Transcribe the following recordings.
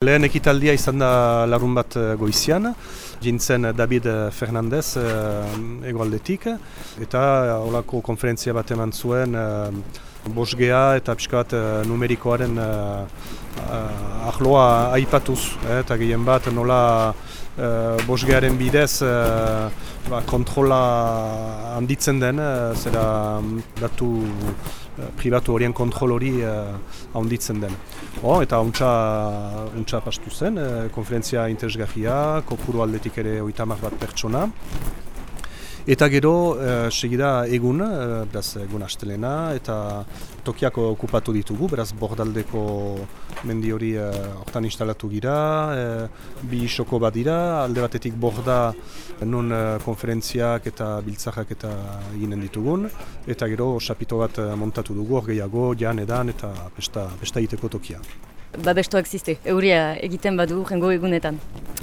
Lehen ekitaldia izan da larun bat eh, goizian, jintzen David Fernandez eh, egoaldetik, eta holako konferentzia bat eman zuen eh, bosgea eta pixka bat eh, numerikoaren eh, ahloa aipatuz, eh, eta gehien bat nola eh, bosgearen bidez eh, ba, kontrola handitzen den, eh, zera datu eh, pribatu horien kontrol hori eh, handitzen den. Oh, eta untxa, untxa pastu zen, eh, konferentzia interesgarria, kopuru aldetik ere oitamak bat pertsona. Eta gero, eh, segida egun, eh, beraz egun astelena, eta tokiak okupatu ditugu, beraz bordaldeko mendi hori eh, hortan instalatu gira, eh, bi isoko bat dira, alde batetik borda non eh, konferentziak eta biltzakak eta eginen ditugun, eta gero sapito bat montatu dugu, hor gehiago, jan edan eta besta, besta egiteko tokia. Babesto existe, euria egiten badu jengo egunetan.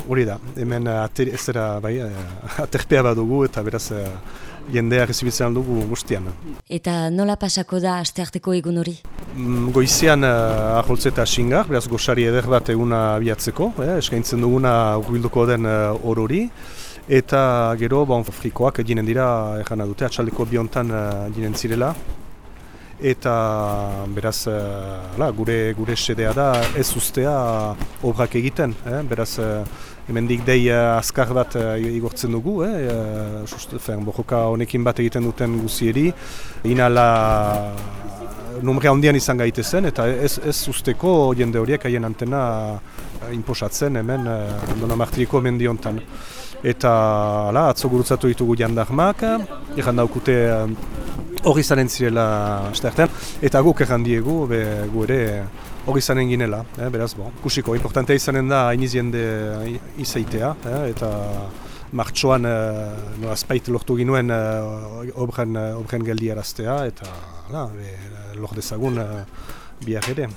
Hori da, hemen eh, ater, ez dira, bai, eh, aterpea badugu eta beraz eh, jendea rezibitzen dugu guztian. Eta nola pasako da astearteko egun hori? Mm, Goizian uh, aholtze eta xingar, beraz goxari eder bat eguna abiatzeko, eh, eskaintzen duguna urbilduko den uh, orori. Eta gero, bon, frikoak ginen dira, erran dute, atxaldeko biontan uh, ginen zirela. Eta beraz, uh, la, gure, gure sedea da ez ustea obrak egiten, eh? beraz, uh, hemendik dei uh, azkar bat igortzen dugu, eh? sustu, fen, bojoka honekin bat egiten duten guzieri, inala numre handian izan gaitezen, eta ez, ez usteko jende horiek haien antena inposatzen hemen uh, Dona Martiriko mendiontan. Eta ala, atzo gurutzatu ditugu jandarmak, ikan daukute hori izanen zirela asteartean, eta guk erran diegu, be, gu ere hori izanen ginela, eh, beraz, bon, kusiko, importantea izanen da hainiz jende izaitea, eh, eta martxoan uh, no, azpait lortu ginuen uh, obren, uh, obren geldi eta la, be, lor dezagun uh, bihar ere.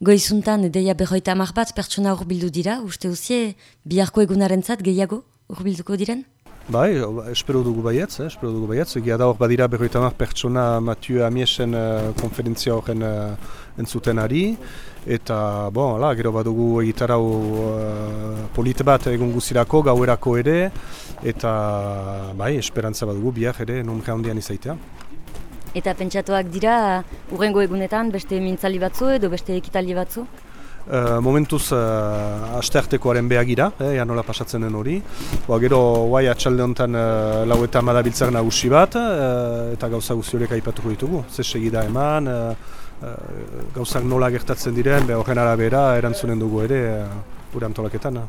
Goizuntan, deia berroita amar bat pertsona urbildu dira, uste uzie, biharko egunaren zat gehiago urbilduko diren? Bai, espero dugu baietz, eh, espero dugu baietz. Egia da hor badira berroita hamar pertsona Mathieu Amiesen uh, konferentzia horren uh, entzuten ari. Eta, bon, la, gero badugu egitarau uh, polite bat egun guzirako, gauerako ere. Eta, bai, esperantza badugu biak ere numre handian izaitea. Eta pentsatuak dira, urrengo egunetan beste mintzali batzu edo beste ekitali batzu? Uh, momentuz uh, asteartekoaren behagira, eh, ja nola pasatzen den hori. Boa, gero, guai atxalde honetan uh, lau eta madabiltzak nagusi bat, uh, eta gauza guzti horiek aipatuko ditugu. Ze segida eman, uh, uh, gauzak nola gertatzen diren, horren arabera erantzunen dugu ere uh, gure.